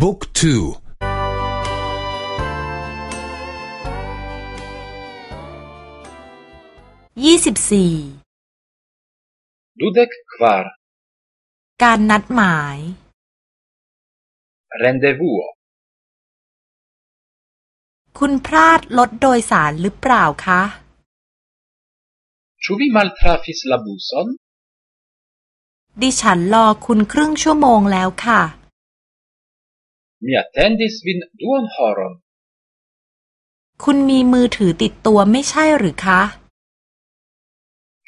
บุ๊กทูยี่สิบสี่ดูเด็กควาร์การนัดหมาย rendezvous คุณพลาดรถโดยสารหรือเปล่าคะ Ĉu vi maltrafis la buson ดิฉันรอคุณครึ่งชั่วโมงแล้วค่ะ Mi attendis vin duon horon คุณมีมือถือติดตัวไม่ใช่หรือคะ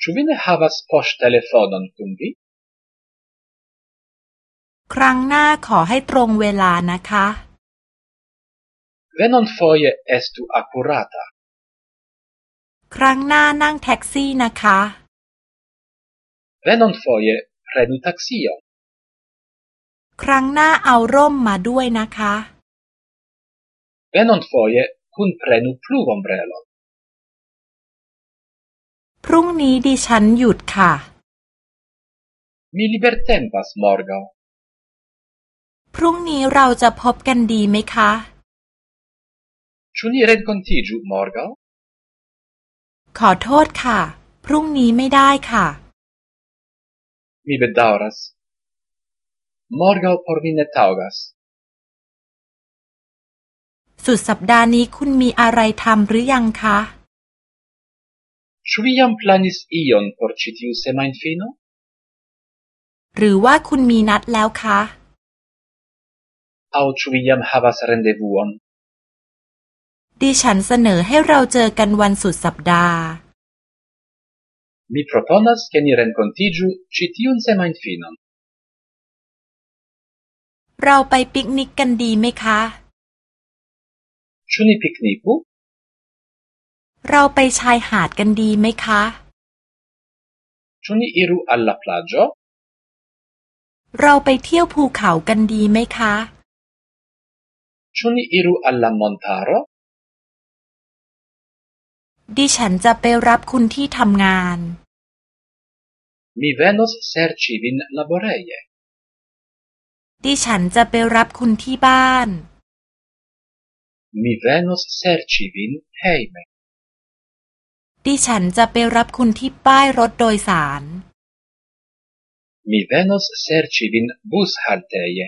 Ĉu vi ne havas poŝtelefonon kun vi ครั้งหน้าขอให้ตรงเวลานะคะ Venonfoje estu akurata ครั้งหน้านั่งแท็กซี่นะคะ Venonfoje prenu taksion ครั้งหน้าเอาร่มมาด้วยนะคะ Venonfoje kunprenu pluvombrelon พรุ่งนี้ดิฉันหยุดค่ะ Mi libertempas morgaŭ พรุ่งนี้เราจะพบกันดีไหมคะ Ĉu ni renkontiĝu morgaŭ ขอโทษค่ะ พรุ่งนี้ไม่ได้ค่ะ Mi bedaŭras Morgaŭ por mi ne taŭgas สุดสัปดาห์นี้คุณมีอะไรทำหรือยังคะ Ĉu vi jam planis ion por ĉi tiu semajnfino หรือว่าคุณมีนัดแล้วคะ Aŭ ĉu vi jam havas rendevuon ดิฉันเสนอให้เราเจอกันวันสุดสัปดาห์ Mi proponas ke ni renkontiĝu ĉi tiun semajnfinon เราไปปิกนิกกันดีไหมคะ Ĉu ni pikniku เราไปชายหาดกันดีไหมคะ Ĉu ni iru al la plaĝo เราไปเที่ยวภูเขากันดีไหมคะ Ĉu ni iru al la montaro ดิฉันจะไปรับคุณที่ทำงาน Mi venos serĉi vin laboreje ดิฉันจะไปรับคุณที่บ้าน Mi venos serĉi vin hejme ดิฉันจะไปรับคุณที่ป้ายรถโดยสาร Mi venos serĉi vin bushalteje